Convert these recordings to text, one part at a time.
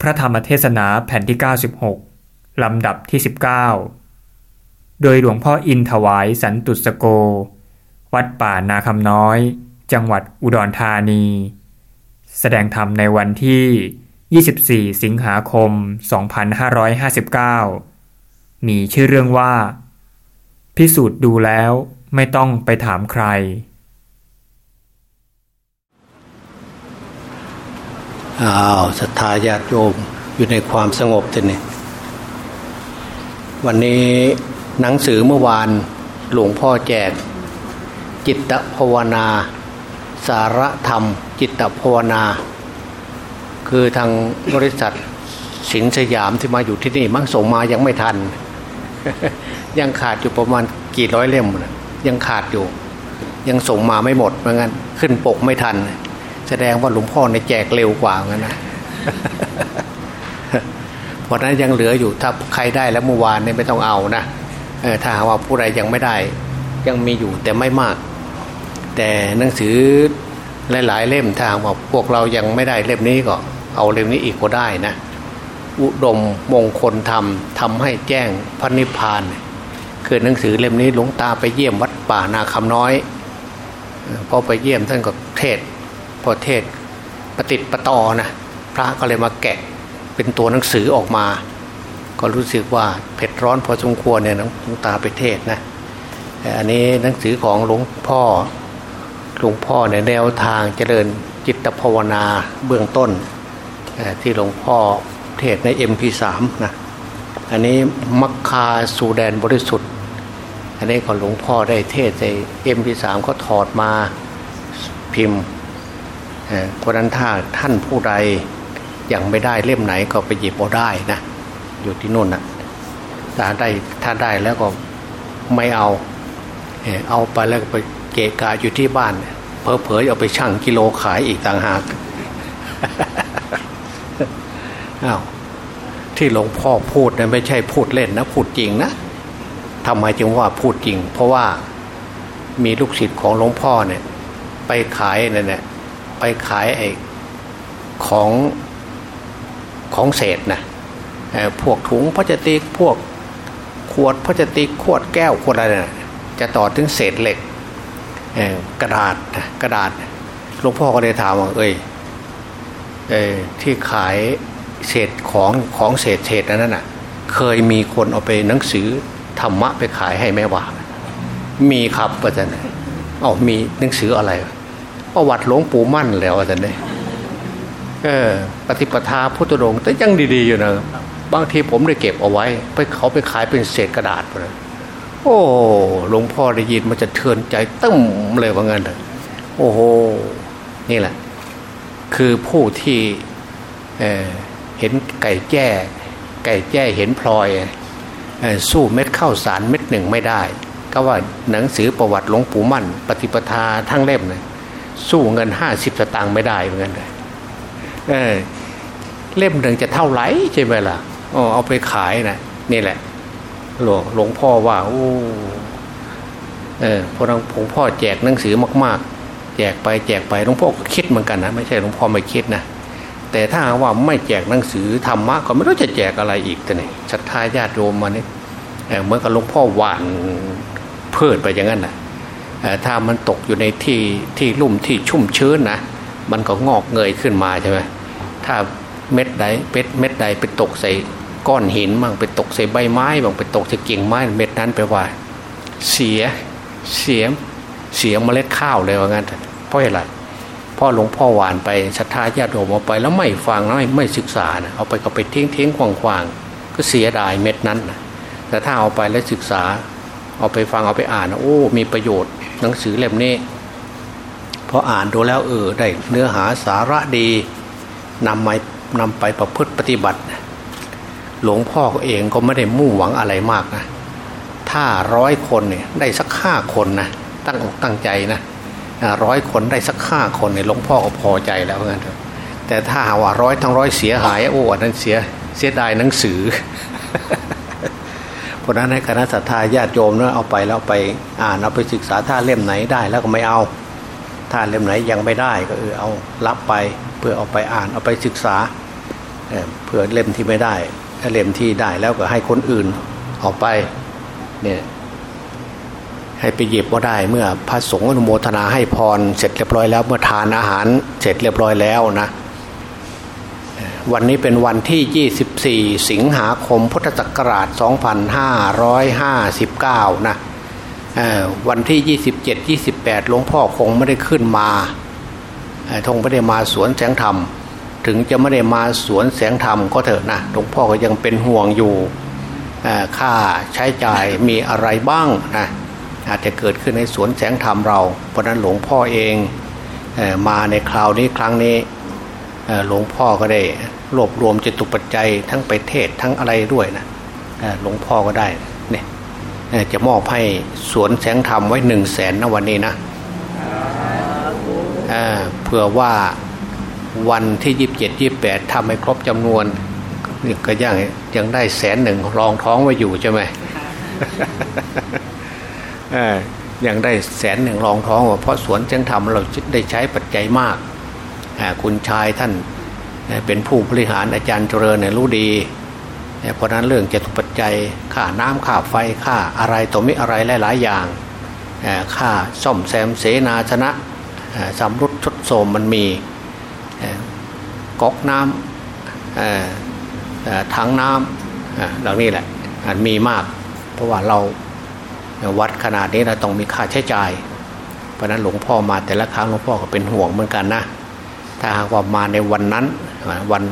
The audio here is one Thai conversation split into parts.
พระธรรมเทศนาแผ่นที่ 96 ลำดับที่ 19 โดยหลวงพ่ออินถวายสันตุสโก วัดป่านาคำน้อย จังหวัดอุดรธานี แสดงธรรมในวันที่ 24 สิงหาคม 2559 มีชื่อเรื่องว่า พิสูจน์ดูแล้วไม่ต้องไปถามใคร อ้าวศรัทธาญาติโยมอยู่ในความสงบทีนี่วันนี้หนังสือเมื่อวานหลวงพ่อแจก จิตภาวนา สารธรรม จิตภาวนา คือทางบริษัทสินสยามที่มาอยู่ที่นี่มั่งส่งมายังไม่ทัน ยังขาดอยู่ประมาณกี่ร้อยเล่มนะยังขาดอยู่ ยังส่งมาไม่หมดเหมือนกันขึ้นปกไม่ทัน แสดงว่าหลวงพ่อในแจกเร็วกว่างั้นนะเพราะนั้นยังเหลืออยู่ถ้าใครได้แล้วเมื่อวานเนี่ยไม่ต้องเอานะถ้าหาว่าผู้ใดยังไม่ได้ ยังมีอยู่แต่ไม่มาก แต่หนังสือหลายๆเล่มถ้าหาว่าพวกเรายังไม่ได้เล่มนี้ก็ เอาเล่มนี้อีกก็ได้นะอุดมมงคลธรรมทำให้แจ้งพระนิพพานคือหนังสือเล่มนี้หลวงตาไปเยี่ยมวัดป่านาคำน้อยพอไปเยี่ยมท่านก็เทศ พอเทศประติประต่อนะพระก็เลยมาแกะเป็นตัวหนังสือออกมา ก็รู้สึกว่าเผ็ดร้อนพอสมควรเนี่ยหลวงตาไปเทศนะแต่อันนี้หนังสือของหลวงพ่อหลวงพ่อในแนวทางเจริญจิตภาวนาเบื้องต้นที่หลวงพ่อเทศใน MP3 นะอันนี้มัคคาสูแดนบริสุทธิ์ อันนี้ของหลวงพ่อได้เทศใน MP3 ก็ถอดมาพิมพ์ เพราะนั้นถ้าท่านผู้ใดยังไม่ได้เล่มไหนก็ไปหยิบเอาได้นะอยู่ที่นู่นนะถ้าได้ถ้าได้แล้วก็ไม่เอาเอาไปแล้วไปเกะกะอยู่ที่บ้านเพอเพอเอาไปชั่งกิโลขายอีกต่างหากอ้าวที่หลวงพ่อพูดนะไม่ใช่พูดเล่นนะพูดจริงนะทำไมจึงว่าพูดจริง เพราะว่ามีลูกศิษย์ของหลวงพ่อเนี่ย ไปขายเนี่ยเนี่ย ไปขายไอ้ของของเศษนะพวกถุงพลาสติกพวกขวดพลาสติกขวดแก้วขวดอะไรนะจะต่อถึงเศษเหล็กกระดาษกระดาษหลวงพ่อก็เลยถามว่าเอ้ยเอที่ขายเศษของของเศษเศษนั้นน่ะ เคยมีคนเอาไปหนังสือธรรมะไปขายให้แม่ว่า มีครับอาจารย์เอามีหนังสืออะไร ประวัติหลวงปู่มั่นแล้วอาจารย์เนี่ยเออ ปฏิปทาพุทธรงค์แต่ยังดีๆอยู่นะบางทีผมได้เก็บเอาไว้ ไปเขาไปขายเป็นเศษกระดาษไปเลยโอ้หลวงพ่อได้ยินมันจะเทือนใจตึ้มเลยว่างั้นเถอะโอ้โหนี่แหละ คือผู้ที่เเห็นไก่แจ้ ไก่แจ้เห็นพลอยสู้เม็ดข้าวสารเม็ดหนึ่งไม่ได้ ก็ว่าหนังสือประวัติหลวงปู่มั่น ปฏิปทาทั้งเล่มเลย สู้เงินห้าสิบสตางค์ไม่ได้เหมือนกันเลยเออเล่มหนึ่งจะเท่าไหร่ใช่ไหมล่ะอ๋อเอาไปขายนะนี่แหละหลวงหลวงพ่อว่าโอ้เออพอหลวงพ่อแจกหนังสือมาก ๆ แจกไปแจกไปหลวงพ่อก็คิดเหมือนกันนะไม่ใช่หลวงพ่อไม่คิดนะแต่ถ้าว่าไม่แจกหนังสือธรรมะก็ไม่รู้จะแจกอะไรอีกแต่นี่ศรัทธาญาติโยมมาเนี่ยเมื่อกับหลวงพ่อหวานเพิดไปอย่างนั้นนะ ถ้ามันตกอยู่ในที่ที่ลุ่มที่ชุ่มชื้นนะมันก็งอกเงยขึ้นมาใช่ไหมถ้าเม็ดใดเป็ดเม็ดใดไปตกใส่ก้อนหินบ้างไปตกใส่ใบไม้บ้างไปตกใส่กิ่งไม้เม็ดนั้นไปว่า เสียเสียเสียเมล็ดข้าวเลยว่างั้นเพราะอะไรพ่อหลวงพ่อหวานไปศรัทธาญาติโยมเอาไปแล้วไม่ฟังไม่ไม่ศึกษานะเอาไปก็ไปทิ้งทิ้งควางควางก็เสียดายเม็ดนั้นนะแต่ถ้าเอาไปแล้วศึกษา เอาไปฟังเอาไปอ่านโอ้ มีประโยชน์ หนังสือเล่มนี้พออ่านดูแล้วเออได้เนื้อหาสาระดีนำมานำไปประพฤติปฏิบัติ หลวงพ่อเองก็ไม่ได้มุ่งหวังอะไรมากนะถ้าร้อยคนเนี่ยได้สักห้าคนนะตั้งอกตั้งใจนะร้อยคนได้สักห้าคนเนี่ยหลวงพ่อก็พอใจแล้วเหมือนกันแต่ถ้าว่าร้อยทั้งร้อยเสียหายโอ้นั้นเสียเสียดายหนังสือ ราะนั้นให้คณะสัตยาญาติโยมเนะเอาไปแล้วไปอ่านเอาไปศึกษาถ้าเล่มไหนได้แล้วก็ไม่เอา ถ้าเล่มไหนยังไม่ได้ก็เออเอารับไปเพื่อเอาไปอ่านเอาไปศึกษาเพื่อเล่มที่ไม่ได้เล่มที่ได้แล้วก็ให้คนอื่นออกไปเนี่ยให้ไปหยิบก็ได้เมื่อพระสงฆ์อนุโมทนาให้พรเสร็จเรียบร้อยแล้วเมื่อทานอาหารเสร็จเรียบร้อยแล้วนะ วันนี้เป็นวันที่ 24 สิงหาคมพุทธศักราช 2559 นะวันที่ 27 28 หลวงพ่อคงไม่ได้ขึ้นมาทงไม่ได้มาสวนแสงธรรม ถึงจะไม่ได้มาสวนแสงธรรมก็เถอะนะหลวงพ่อก็ยังเป็นห่วงอยู่ค่าใช้จ่ายมีอะไรบ้างนะอาจจะเกิดขึ้นในสวนแสงธรรมเรา เพราะนั้นหลวงพ่อเองมาในคราวนี้ครั้งนี้ หลวงพ่อก็ได้รวบรวมจิตุปัจจัยทั้งไปเทศทั้งอะไรด้วยนะหลวงพ่อก็ได้เนี่ยจะมอบให้สวนแสงธรรมไว้หนึ่งแสนนะวันนี้นะเพื่อว่าวันที่ยีิบเจ็ดยี่แปดทำให้ครบจำนวนก็ยังยังได้แสนหนึ่งรองท้องไว้อยู่ใช่ไหมยังได้แสนหนึ่งรองท้องเพราะสวนแสงธรรมเราได้ใช้ปัจจัยมาก คุณชายท่านเป็นผู้บริหารอาจารย์เจริญเนี่ยรู้ดี เพราะนั้นเรื่องจตุปัจจัยค่าน้ำค่าไฟค่าอะไรตัวมิอะไรหลาย ๆ อย่างค่าซ่อมแซมเสนาชนะสำรุดชดโสมมันมีก๊อกน้ำถังน้ำเหล่านี้แหละมันมีมาก เพราะว่าเราวัดขนาดนี้เราต้องมีค่าใช้จ่าย เพราะนั้นหลวงพ่อมาแต่ละครั้งหลวงพ่อก็เป็นห่วงเหมือนกันนะ ถ้าหากว่ามาในวันนั้นวัน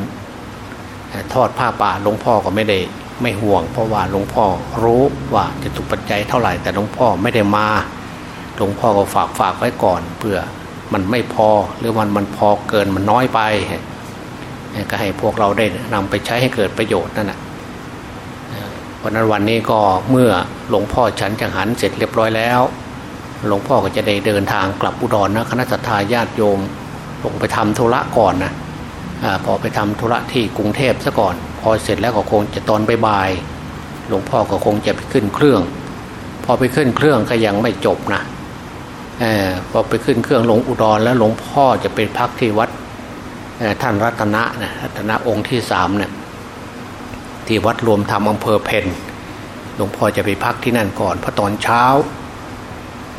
ทอดผ้าป่าหลวงพ่อก็ไม่ได้ไม่ห่วง เพราะว่าหลวงพ่อรู้ว่าจะถูกปัจจัยเท่าไหร่แต่หลวงพ่อไม่ได้มาหลวงพ่อก็ฝากฝากไว้ก่อนเพื่อมันไม่พอหรือมันมันพอเกินมันน้อยไป ก็ให้พวกเราได้นำไปใช้ให้เกิดประโยชน์นั่นแหละเพราะนั้นวันนี้ก็เมื่อหลวงพ่อฉันจังหันเสร็จเรียบร้อยแล้ว หลวงพ่อก็จะได้เดินทางกลับอุดรนนะคณะสัตยาญาติโยม ลงไปทำธุระก่อนนะอพอไปทำธุระที่กรุงเทพซะก่อน พอเสร็จแล้วก็คงจะตอนบ่ายหลวงพ่อก็คงจะไปขึ้นเครื่อง พอไปขึ้นเครื่องก็ยังไม่จบนะอพอไปขึ้นเครื่องลงอุดรแล้วหลวงพ่อจะไปพักที่วัดท่านรัตนะนะรัตนะองค์ที่สามเนี่ยที่วัดรวมธรรมอำเภอเพนหลวงพ่อจะไปพักที่นั่นก่อนเพราะตอนเช้า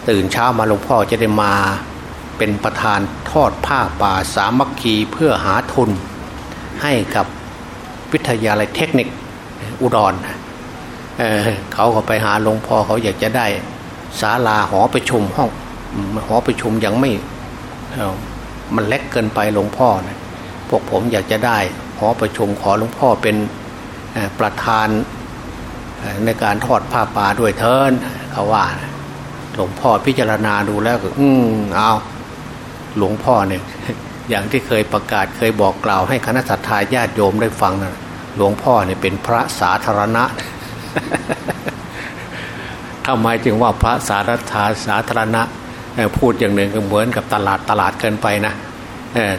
ตื่นเช้ามาหลวงพ่อจะได้มา เป็นประธานทอดผ้าป่าสามัคคีเพื่อหาทุน ให้กับวิทยาลัยเทคนิคอุดรเเขาก็ไปหาหลวงพ่อเขาอยากจะได้ศาลาหอประชุมห้องหอประชุมยังไม่มันเล็กเกินไปหลวงพ่อนะพวกผมอยากจะได้หอประชุมขอหลวงพ่อเป็นประธานในการทอดผ้าป่าด้วยเทินเขาว่าหลวงพ่อพิจารณาดูแล้วก็อืมเอา หลวงพ่อเนี่ยอย่างที่เคยประกาศเคยบอกกล่าวให้คณะสัตยาญาติโยมได้ฟังนะหลวงพ่อเนี่ยเป็นพระสาธารณะทำไมจึงว่าพระสาธารสาธารณะพูดอย่างหนึ่งก็เหมือนกับตลาดตลาดเกินไปนะ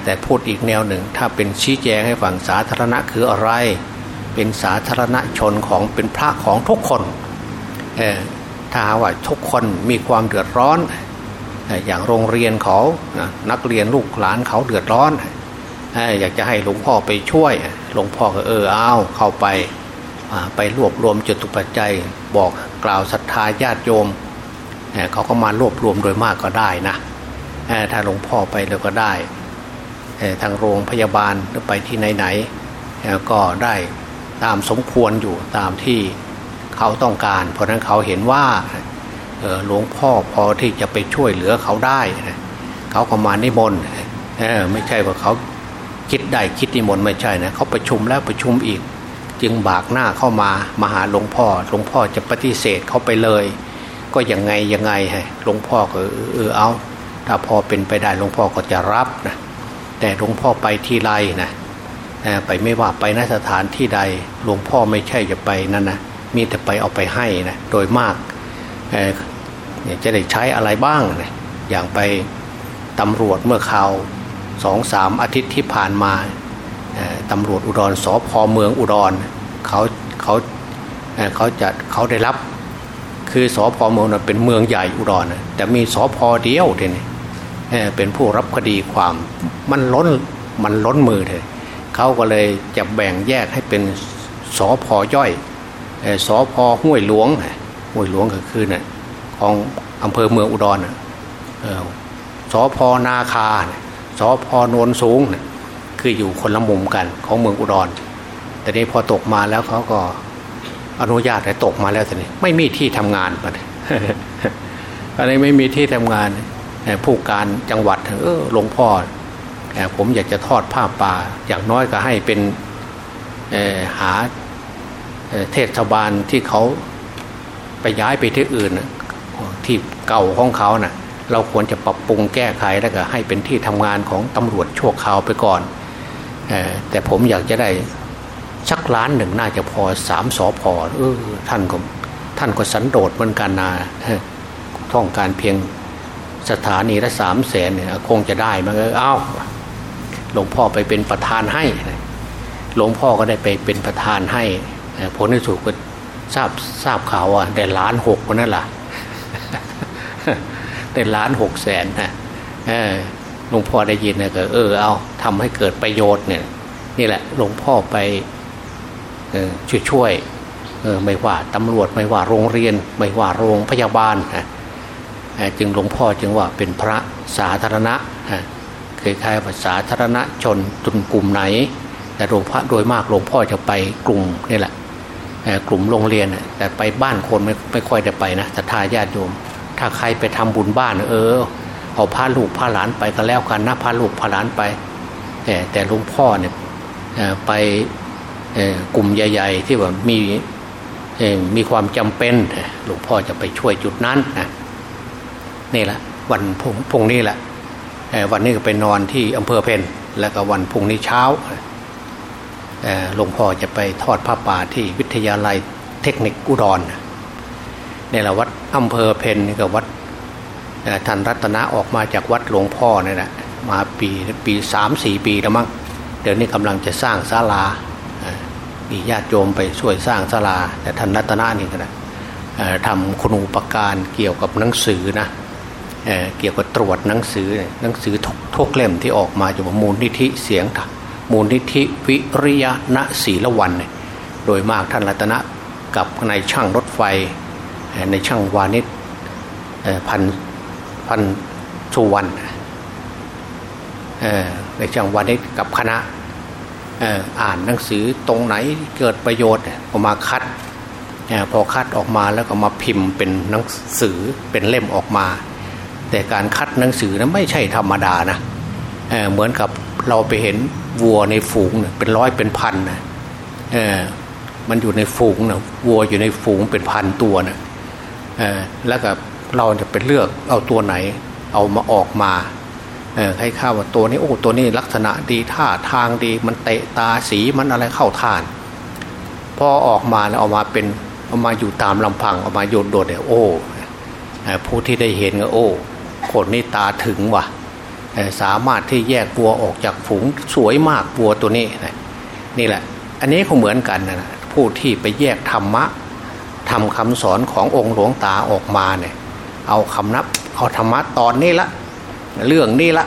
แต่พูดอีกแนวหนึ่ง ถ้าเป็นชี้แจงให้ฟังสาธารณะคืออะไร เป็นสาธารณชนของเป็นพระของทุกคนถ้าว่าทุกคนมีความเดือดร้อน อย่างโรงเรียนเขานักเรียนลูกหลานเขาเดือดร้อน อยากจะให้หลวงพ่อไปช่วย หลวงพ่อก็เออเอาเข้าไปไปรวบรวมจตุปัจจัย บอกกล่าวศรัทธาญาติโยมเขาก็มารวบรวมโดยมากก็ได้นะถ้าหลวงพ่อไปแล้วก็ได้ทางโรงพยาบาลหรือไปที่ไหนๆก็ได้ตามสมควรอยู่ตามที่เขาต้องการ เพราะนั้นเขาเห็นว่า หลวงพ่อพอที่จะไปช่วยเหลือเขาได้ เขาก็มานิมนต์ไม่ใช่ว่าเขาคิดได้คิดนิมนต์ไม่ใช่นะเขาประชุมแล้วประชุมอีก จึงบากหน้าเข้ามามาหาหลวงพ่อหลวงพ่อจะปฏิเสธเขาไปเลย ก็ยังไงยังไงฮะหลวงพ่อก็เออเอา ถ้าพอเป็นไปได้หลวงพ่อก็จะรับนะแต่หลวงพ่อไปที่ไรนะไปไม่ว่าไปนสถานที่ใดหลวงพ่อไม่ใช่จะไปนั่นนะมีแต่ไปเอาไปให้นะโดยมาก จะได้ใช้อะไรบ้างนะอย่างไปตำรวจเมื่อข่าวสองสามอาทิตย์ที่ผ่านมาตำรวจอุดรสพเมืองอุดรเขาเขาเขาจะเขาได้รับ คือสพเมืองเป็นเมืองใหญ่อุดรแต่มีสพเดียวเท่นี่เป็นผู้รับคดีความมันล้นมันล้นมือเลยเขาก็เลยจะแบ่งแยกให้เป็นสอพอย่อยสอพอห้วยหลวงห้วยหลวงก็คือเนี่ย ของอำเภอเมืองอุดรสอพอนาคาสอพอโนนสูง คืออยู่คนละมุมกันของเมืองอุดร แต่นี้พอตกมาแล้วเขาก็อนุญาตให้ตกมาแล้วทีนี้ไม่มีที่ทำงานปอันนี้ไม่มีที่ทำงานผู้การจังหวัดเออหลวงพ่อผมอยากจะทอดผ้าป่าอย่างน้อยก็ให้เป็นหาเทศบาลที่เขาไปย้ายไปที่อื่น ที่เก่าของเขานะ่ะเราควรจะปรับปรุงแก้ไขแล้วก็ให้เป็นที่ทำงานของตำรวจชั่วคราวไปก่อนแต่ผมอยากจะได้ชักล้านหนึ่งน่าจะพอสามสอพอเออท่านก็ท่านก็สันโดษเหมือนกันนาท่องการเพียงสถานีละสามแสนเนี่ยคงจะได้มันก็เอ้าหลวงพ่อไปเป็นประธานให้หลวงพ่อก็ได้ไปเป็นประธานให้ผลที่สุดก็ทราบทราบข่าวว่าได้ล้านหกคนนั่นแหละ ได้ล้านหกแสนนะหลวงพ่อได้ยินนะก็เออเอาทำให้เกิดประโยชน์เนี่ยนี่แหละหลวงพ่อไปช่วยช่วยไม่ว่าตำรวจไม่ว่าโรงเรียน ไม่ว่าโรงพยาบาลนะจึงหลวงพ่อจึงว่าเป็นพระสาธารณะเคยคล้ายภาษาธารณะชนจุนกลุ่มไหน แต่หลวงพ่อโดยมากหลวงพ่อจะไปกลุ่มนี่แหละกลุ่มโรงเรียนแต่ไปบ้านคนไม่ไม่ค่อยได้ไปนะศรัทธาญาติโยม ถ้าใครไปทำบุญบ้านเออเอาพาลูกพาหลานไปก็แล้วกันนะพาลูกพาหลานไป แต่แต่หลวงพ่อเนี่ยไปกลุ่มใหญ่ ๆ ที่ว่ามีมีความจำเป็นหลวงพ่อจะไปช่วยจุดนั้นนะนี่แหละวันพุ่งนี้แหละวันนี้ก็ไปนอนที่อำเภอเพนแล้วก็วันพุ่งนี้เช้าหลวงพ่อจะไปทอดผ้าป่าที่วิทยาลัยเทคนิคอุดรนี่ นี่แหละวัดอำเภอเพนนี่ก็วัดท่านรัตนะออกมาจากวัดหลวงพ่อนี่แหละมาปีปีสามสี่ปีแล้วมั้งเดี๋ยวนี้กำลังจะสร้างศาลามีญาติโยมไปช่วยสร้างศาลา แต่ท่านรัตนะนี่ก็นะทำคุณูปการเกี่ยวกับหนังสือนะเเกี่ยวกับตรวจหนังสือหนังสือทุกเล่มที่ออกมาจากมูลนิธิเสียงมูลนิธิวิริยะณศีละวัน โดยมากท่านรัตนะกับในช่างรถไฟ ในช่างวานิชพันพันสุวรรณในช่างวานิชกับคณะอ่านหนังสือตรงไหนเกิดประโยชน์ก็มาคัดพอคัดออกมาแล้วก็มาพิมพ์เป็นหนังสือเป็นเล่มออกมา แต่การคัดหนังสือนั้นไม่ใช่ธรรมดานะเเหมือนกับเราไปเห็นวัวในฝูงเป็นร้อยเป็นพันนะมันอยู่ในฝูงนะวัวอยู่ในฝูงเป็นพันตัวนะ แล้วก็เราจะไปเลือกเอาตัวไหน เอามาออกมาให้ข้าว่าตัวนี้โอ้ตัวนี้ลักษณะดีท่าทางดี มันเตะตาสีมันอะไรเข้าทาน พอออกมาแล้วเอามาเป็นเอามาอยู่ตามลำพังเอามาโยนโดดเนี่ยโอ้ผู้ที่ได้เห็นก็โอ้คนนี้ตาถึงว่ะสามารถที่แยกวัวออกจากฝูงสวยมากวัวตัวนี้นี่แหละ อันนี้ก็เหมือนกันนะผู้ที่ไปแยกธรรมะ ทำคำสอนขององค์หลวงตาออกมาเนี่ยเอาคำนับเอาธรรมะตอนนี้ละเรื่องนี้ละ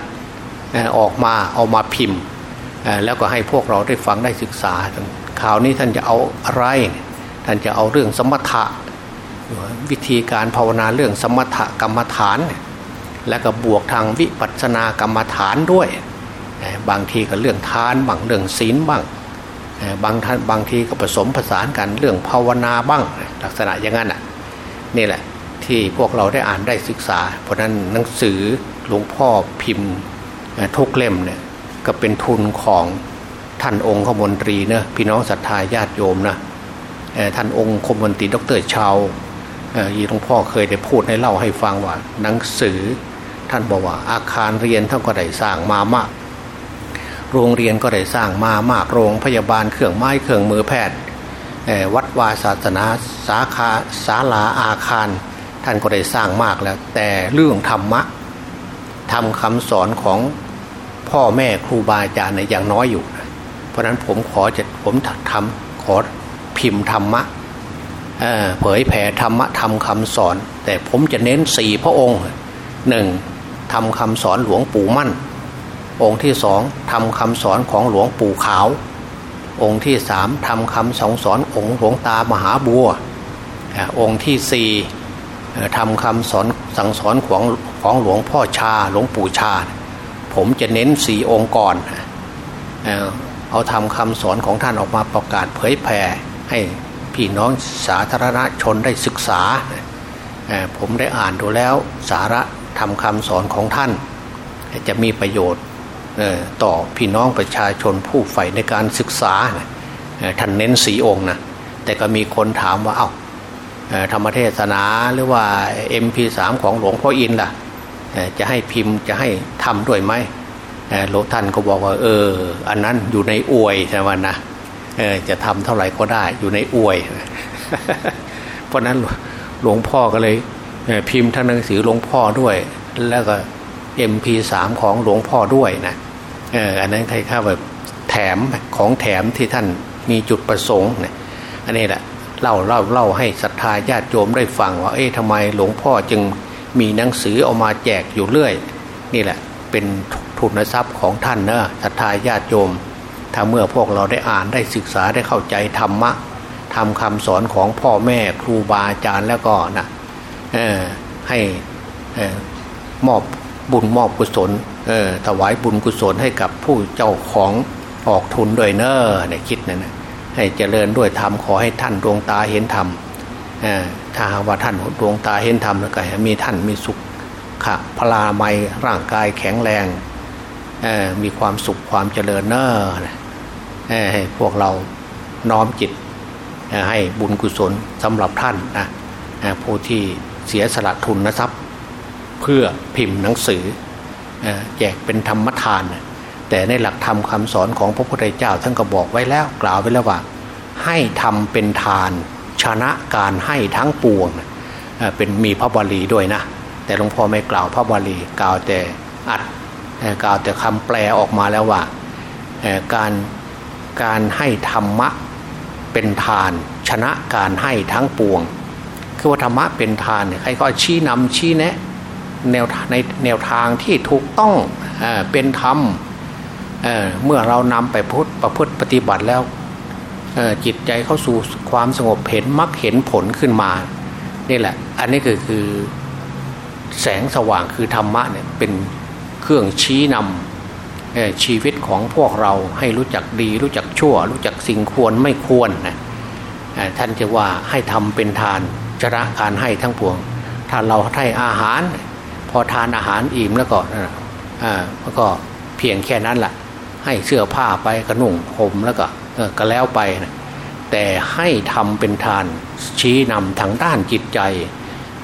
ออกมาเอามาพิมพ์ แล้วก็ให้พวกเราได้ฟังได้ศึกษาข่าวนี้ท่านจะเอาอะไรท่านจะเอาเรื่องสมถะวิธีการภาวนาเรื่องสมถะกรรมฐาน และก็บวกทางวิปัสสนากรรมฐานด้วย บางทีก็เรื่องทานบางเรื่องศีลบ้าง บางท่านบางทีก็ผสมผสานกันเรื่องภาวนาบ้างลักษณะอย่างนั้นอะนี่แหละที่พวกเราได้อ่านได้ศึกษา เพราะนั้นหนังสือหลวงพ่อพิมพ์ทุกเล่มเนี่ยก็เป็นทุนของท่านองค์ขมนตรีเนะพี่น้องศรัทธาญาติโยมนะท่านองค์ขมนตรีดรชาวยีหลวงพ่อเคยได้พูดให้เล่าให้ฟังว่าหนังสือท่านบอกว่าอาคารเรียนท่านก็ได้สร้างมามาก โรงเรียนก็ได้สร้างมามากโรงพยาบาลเครื่องไม้เครื่องมือแพทย์วัดวาศาสนาสาขาศาลาอาคาร ท่านก็ได้สร้างมากแล้ว แต่เรื่องธรรมะทำคำสอนของพ่อแม่ครูบาอาจารย์ในอย่างน้อยอยู่ เพราะนั้นผมขอจะผมทำขอพิมพ์ธรรมะเผยแผ่ธรรมะทำคำสอน แต่ผมจะเน้นสี่พระองค์หนึ่งทำคำสอนหลวงปู่มั่น องค์ที่สองทำคำสอนของหลวงปู่ขาว องค์ที่สามทำคำสอนสอนองค์หลวงตามหาบัว องค์ที่สี่ทำคำสอนสั่งสอนของของหลวงพ่อชาหลวงปู่ชา ผมจะเน้นสี่องค์ก่อนเอาทำคำสอนของท่านออกมาประกาศเผยแผ่ให้พี่น้องสาธารณชนได้ศึกษา ผมได้อ่านดูแล้วสาระทำคำสอนของท่าน จะมีประโยชน์ ต่อพี่น้องประชาชนผู้ใฝ่ในการศึกษาท่านเน้นสีองค์นะแต่ก็มีคนถามว่าเอา้าธรรมเทศนาหรือว่า MP3 ของหลวงพ่ออินล่ะจะให้พิมพ์จะให้ทำด้วยไหมหลวงท่านก็บอกว่า เออ อันนั้นอยู่ในอวยใช่ไหมนะจะทำเท่าไหร่ก็ได้อยู่ในอวย เพราะนั้นหลวงพ่อก็เลยพิมพ์ทั้งหนังสือหลวงพ่อด้วย แล้วก็ MP3 ของหลวงพ่อด้วยนะเอออันนั้นใครข้าแบบแถมของแถมที่ท่านมีจุดประสงค์เนี่ยอันนี้แหละเล่าเล่าเล่าให้ศรัทธาญาติโยมได้ฟังว่าเอ๊ะทำไมหลวงพ่อจึงมีหนังสือเอามาแจกอยู่เรื่อย นี่แหละเป็นทุนทรัพย์ของท่านเนะศรัทธาญาติโยม ถ้าเมื่อพวกเราได้อ่านได้ศึกษาได้เข้าใจธรรมะทำคำสอนของพ่อแม่ครูบาอาจารย์แล้วก็นะให้มอบ บุญมอบกุศลถวายบุญกุศลให้กับผู้เจ้าของออกทุนโดยเนอเนี่ยคิดนะนะให้เจริญด้วยธรรมขอให้ท่านดวงตาเห็นธรรมถ้าว่าท่านดวงตาเห็นธรรมแล้วก็มีท่านมีสุขค่ะพลาไมร่างกายแข็งแรงมีความสุขความเจริญเนอให้พวกเราน้อมจิตให้บุญกุศลสำหรับท่านนะผู้ที่เสียสละทุนนะครับ เพื่อพิมพ์หนังสือแจกเป็นธรรมทาน แต่ในหลักธรรมคาสอนของพระพุทธเจ้าท่านก็บอกไว้แล้วกล่าวไว้แล้วว่า ให้ทำเป็นทาน ชนะการให้ทั้งปวงเป็นมีพระบาลีด้วยนะ แต่หลวงพ่อไม่กล่าวพระบาลีกล่าวแต่อัดกล่าวแต่คำแปลออกมาแล้วว่าการการให้ธรรมะเป็นทาน ชนะการให้ทั้งปวง คือว่าธรรมะเป็นทานใครก็ชี้นำชี้แนะ แนวในแนวทางที่ถูกต้องเป็นธรรมเเมื่อเรานำไปพุทธประพฤติปฏิบัติแล้วจิตใจเข้าสู่ความสงบเห็นมรรคเห็นผลขึ้นมา นี่แหละ อันนี้คือคือแสงสว่างคือธรรมะเนี่ยเป็นเครื่องชี้นำชีวิตของพวกเราให้รู้จักดี รู้จักชั่ว รู้จักสิ่งควรไม่ควรนะท่านจะว่าให้ทำเป็นทานชนะการให้ทั้งปวง ถ้าเราให้อาหาร พอทานอาหารอิ่มแล้วก็อ่าแล้วก็เพียงแค่นั้นแหละให้เสื้อผ้าไปกระนุ่งห่มแล้วก็ก็แล้วไปนะแต่ให้ทำเป็นทานชี้นำทางด้านจิตใจ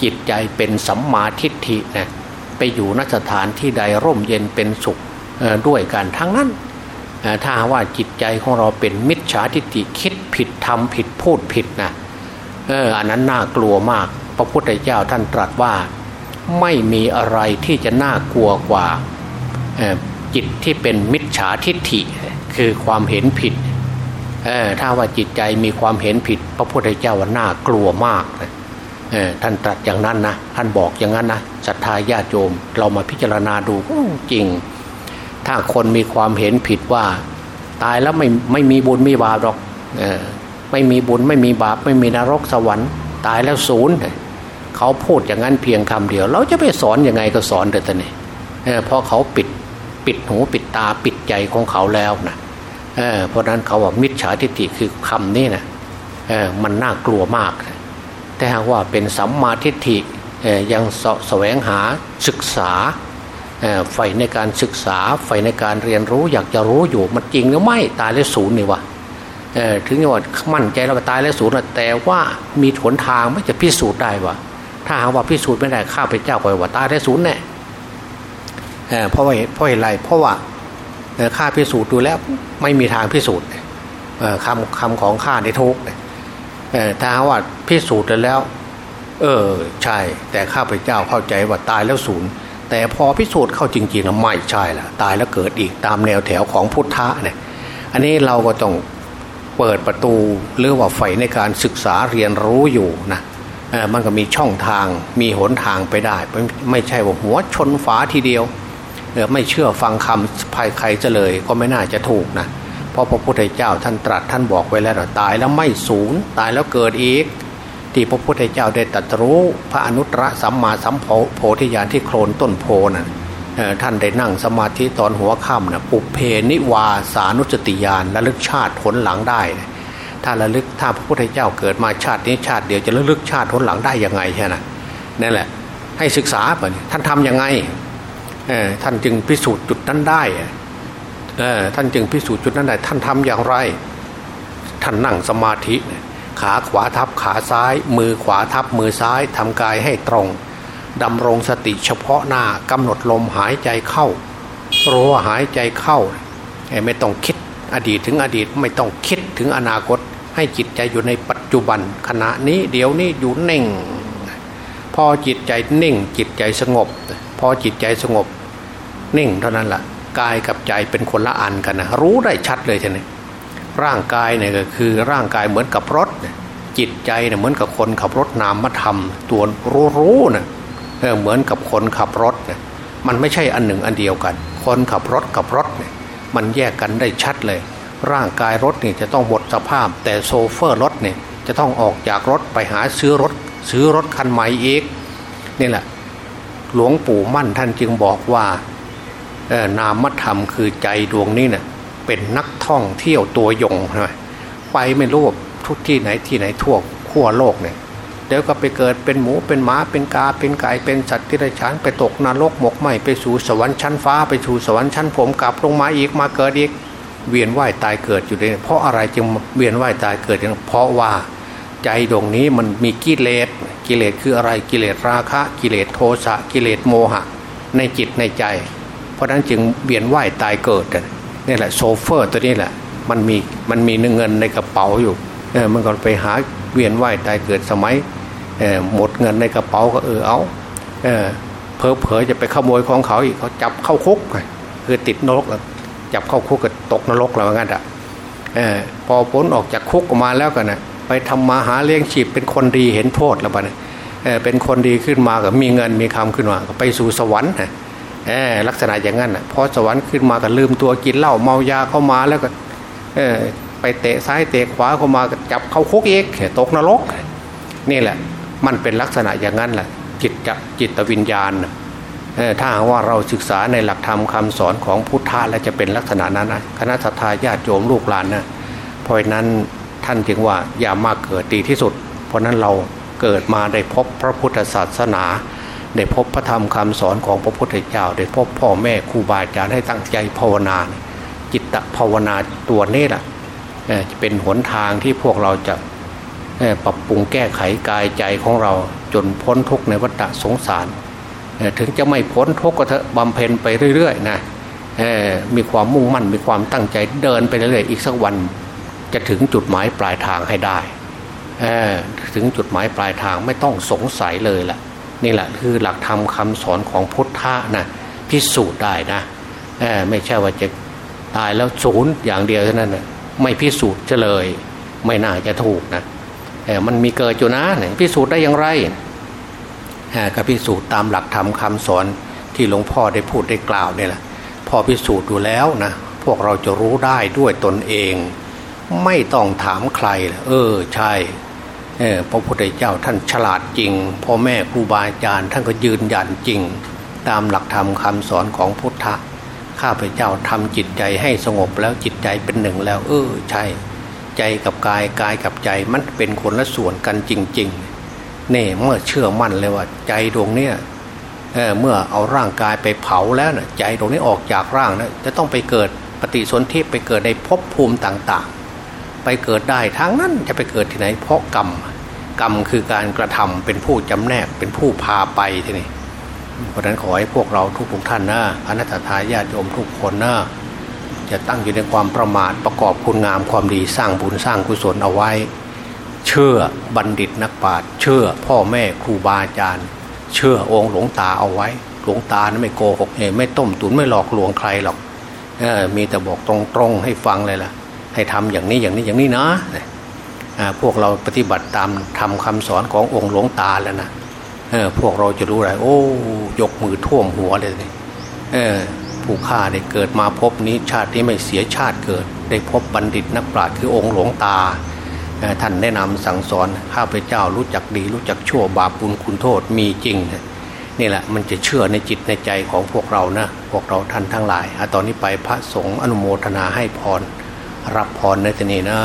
จิตใจเป็นสัมมาทิฏฐินะไปอยู่นสถานที่ใดร่มเย็นเป็นสุขด้วยกันทั้งนั้นถ้าว่าจิตใจของเราเป็นมิจฉาทิฏฐิคิดผิดทำผิดพูดผิดนะเอออันนั้นน่ากลัวมาก พระพุทธเจ้าท่านตรัสว่า ไม่มีอะไรที่จะน่ากลัวกว่าจิตที่เป็นมิจฉาทิฏฐิ คือความเห็นผิดถ้าว่าจิตใจมีความเห็นผิด พระพุทธเจ้าว่าน่ากลัวมากท่านตรัสอย่างนั้นนะท่านบอกอย่างนั้นนะศรัทธาญาติโยมเรามาพิจารณาดูจริง ถ้าคนมีความเห็นผิดว่า ตายแล้วไม่ไม่มีบุญไม่บาปหรอกไม่มีบุญไม่มีบาป ไม่มีนรกสวรรค์ ตายแล้วศูนย์ เขาพูดอย่างนั้นเพียงคำเดียว เราจะไปสอนอยังไงก็สอนแต่ตนี่เพราะเขาปิดปิดหูปิดตาปิดใจของเขาแล้วนะเเพราะนั้นเขาว่ามิจฉาทิฏฐิคือคำนี้นะมันน่ากลัวมากแต่หากว่าเป็นสัมมาทิฏฐิยังสแสวงหาศึกษาใฝ่ในการศึกษาใฝ่ในการเรียนรู้อยากจะรู้อยู่มันจริงหรือไม่ตายแล้วศูนย์นี่วะถึงว่ามั่นใจเราตายแล้วศูนย์แต่ว่ามีผลทางไม่จะพิสูจน์ได้วะ ถ้าหาว่าพิสูจน์ไม่ได้ข้าพเจ้าก็ว่าตายแล้วศูนย์แน่เพราะว่าเพราะอะไรเพราะว่าข้าพิสูจน์ดูแล้วไม่มีทางพิสูจน์คำคำของข้าในทุกถ้าว่าพิสูจน์แล้ว เออใช่ แต่ข้าพเจ้าเข้าใจว่าตายแล้วศูนย์แต่พอพิสูจน์เข้าจริงๆแล้วไม่ใช่ละตายแล้วเกิดอีกตามแนวแถวของพุทธะเนี่ยอันนี้เราก็ต้องเปิดประตูหรือว่าใฝ่ในการศึกษาเรียนรู้อยู่นะ มันก็มีช่องทางมีหนทางไปได้ ไม่ใช่ว่าหัวชนฝาทีเดียวไม่เชื่อฟังคำภายใครจะเลยก็ไม่น่าจะถูกนะเพราะพระพุทธเจ้าท่านตรัสท่านบอกไว้แล้วตายแล้วไม่สูญตายแล้วเกิดอีก ที่พระพุทธเจ้าได้ตรัสรู้ พระอนุตตรสัมมาสัมโพธิญาณที่โคลนต้นโพนะ่ะท่านได้นั่งสมาธิตอนหัวค่ำนะปุเพนิวาสานุสติญาณระลึกชาติผลหลังได้นะ ถ้าระลึกถ้าพระพุทธเจ้าเกิดมาชาตินี้ชาติเดียวจะระลึกชาติผลหลังได้ยังไงใช่ไหมนั่นแหละ ให้ศึกษาไปท่านทํำยังไงท่านจึงพิสูจน์จุดนั้นได้ท่านจึงพิสูจน์จุดนั้นได้ ท่านทำอย่างไร ท่านนั่งสมาธิ ขาขวาทับขาซ้าย มือขวาทับมือซ้ายทำกายให้ตรงดำรงสติเฉพาะหน้ากำหนดลมหายใจเข้ารู้ว่าหายใจเข้าไม่ต้องคิด อดีตถึงอดีตไม่ต้องคิดถึงอนาคต ให้จิตใจอยู่ในปัจจุบัน ขณะนี้เดี๋ยวนี้อยู่นิ่ง พอจิตใจนิ่ง จิตใจสงบ พอจิตใจสงบ นิ่งเท่านั้นแหละกายกับใจเป็นคนละอันกันนะรู้ได้ชัดเลยทีนี้ร่างกายเนี่ยก็คือร่างกายเหมือนกับรถ จิตใจเนี่ยเหมือนกับคนขับรถนามธรรม ตัวรู้รู้นะเหมือนกับคนขับรถเนี่ยมันไม่ใช่อันหนึ่งอันเดียวกัน คนขับรถกับรถเนี่ย มันแยกกันได้ชัดเลย ร่างกายรถนี่จะต้องหมดสภาพ แต่โซเฟอร์รถเนี่ยจะต้องออกจากรถไปหาซื้อรถ ซื้อรถคันใหม่อีกนี่แหละ หลวงปู่มั่นท่านจึงบอกว่านามธรรมคือใจดวงนี้เนะ่ยเป็นนักท่องเที่ยวตัวยงใช่ไหมไปไม่รู้ทุกที่ไหนที่ไหนทั่วขั้วโลกเนี่ย เดี๋ยวก็ไปเกิดเป็นหมูเป็นหมาเป็นกาเป็นไก่เป็นสัตว์ที่ไรฉานไปตกนรกหมกไหมไปสู่สวรรค์ชั้นฟ้าไปสู่สวรรค์ชั้นผมกลับลงมาอีกมาเกิดอีกเวียนว่ายตายเกิดอยู่เลยเพราะอะไรจึงเวียนว่ายตายเกิดเพราะว่าใจดวงนี้มันมีกิเลสกิเลสคืออะไรกิเลสราคะกิเลสโทสะกิเลสโมหะ ในจิตในใจ เพราะนั้นจึงเวียนว่ายตายเกิดนี่แหละโซเฟอร์ตัวนี้แหละมันมีมันมีเงินในกระเป๋าอยู่เออมันก็ไปหาเวียนว่ายตายเกิดสมัย หมดเงินในกระเป๋าก็เออเอาเออเพอเพอจะไปขโมยของเขาอีกเขาจับเข้าคุกคือติดนรกจับเข้าคุกก็ตกนรกแล้วงั้นอะเออพอพ้นออกจากคุกออกมาแล้วกันนะไปทำมาหาเลี้ยงชีพเป็นคนดีเห็นโทษแล้วบ้านี่เป็นคนดีขึ้นมากับมีเงินมีคำขึ้นมาก็ไปสู่สวรรค์ลักษณะอย่างนั้นพอสวรรค์ขึ้นมาก็ลืมตัวกินเหล้าเมายาเข้ามาแล้วก็ไปเตะซ้ายเตะขวาเข้ามาจับเข้าคุกเอกตกนรก นี่แหละ มันเป็นลักษณะอย่างนั้นแหละจิตจิตวิญญาณถ้าว่าเราศึกษาในหลักธรรมคาสอนของพุทธะแล้วจะเป็นลักษณะนั้นนะคณะสัตยาญาติโยมลูกหลานนะเพราะนั้นท่านจึงว่าอย่ามาเกิดดีที่สุด เพราะนั้นเราเกิดมาได้พบพระพุทธศาสนา ได้พบพระธรรมคำสอนของพระพุทธเจ้า ได้พบพ่อแม่ครูบาอาจารย์ให้ตั้งใจภาวนา จิตภาวนาตัวนี้แหละจะเป็นหนทางที่พวกเราจะ ปรับปรุงแก้ไขกายใจของเราจนพ้นทุกข์ในวัฏสงสาร ถึงจะไม่พ้นทุกข์ก็เถอะบำเพ็ญไปเรื่อยๆนะมีความมุ่งมั่นมีความตั้งใจเดินไปเรื่อยๆอีกสักวัน จะถึงจุดหมายปลายทางให้ได้ถึงจุดหมายปลายทางไม่ต้องสงสัยเลยล่ะ นี่แหละคือหลักธรรมคาสอนของพุทธะนะพิสูจน์ได้นะไม่ใช่ว่าจะตายแล้วศูนย์อย่างเดียวเท่านั้นนะไม่พิสูจน์เลย ไม่น่าจะถูกนะ มันมีเกิดอยู่นะพิสูจน์ได้อย่างไรก็พิสูจน์ตามหลักธรรมคาสอนที่หลวงพ่อได้พูดได้กล่าวเนี่ยแหละพอพิสูจน์ดูแล้วนะพวกเราจะรู้ได้ด้วยตนเอง ไม่ต้องถามใคร เออใช่พระพุทธเจ้าท่านฉลาดจริงพ่อแม่ครูบาอาจารย์ท่านก็ยืนยันจริง ตามหลักธรรมคาสอนของพุทธะข้าพเจ้าทำจิตใจให้สงบแล้วจิตใจเป็นหนึ่งแล้ว เออใช่ ใจกับกายกายกับใจมันเป็นคนละส่วนกันจริงๆเนี่เมื่อเชื่อมั่นเลยว่าใจดวงเนี้ยเเมื่อเอาร่างกายไปเผาแล้วนะใจดวงนี้ออกจากร่างนะจะต้องไปเกิดปฏิสนธิไปเกิดในภพภูมิต่างๆ ไปเกิดได้ทั้งนั้นจะไปเกิดที่ไหนเพราะกรรมกรรมคือการกระทำเป็นผู้จำแนกเป็นผู้พาไปทีนี้เพราะนั้นขอให้พวกเราทุกๆท่านนะอนัตตาญาติโยมทุกคนนะ จะตั้งอยู่ในความประมาทประกอบคุณงามความดีสร้างบุญสร้างกุศลเอาไว้ เชื่อบัณฑิตนักปราชญ์เชื่อพ่อแม่ครูบาอาจารย์ เชื่อองค์หลวงตาเอาไว้ หลวงตานะไม่โกหกไม่ต้มตุนไม่หลอกลวงใครหรอกมีแต่บอกตรงๆให้ฟังเลยล่ะ ให้ทำอย่างนี้อย่างนี้อย่างนี้นะพวกเราปฏิบัติตามทำคำสอนขององค์หลวงตาแล้วนะพวกเราจะรู้อะไรโอ้ยกมือท่วมหัวเลยเออ ผู้ฆ่าได้เกิดมาพบนี้ชาตินี้ไม่เสียชาติเกิด ได้พบบัณฑิตนักปราชญ์คือองค์หลวงตา ท่านแนะนำสั่งสอนข้าพเจ้ารู้จักดี รู้จักชั่วบาปบุญคุณโทษมีจริงนี่แหละมันจะเชื่อในจิตในใจของพวกเรานะพวกเราท่านทั้งหลายอตอนนี้ไปพระสงฆ์อนุโมทนาให้พร รับพรในที่นี้นะ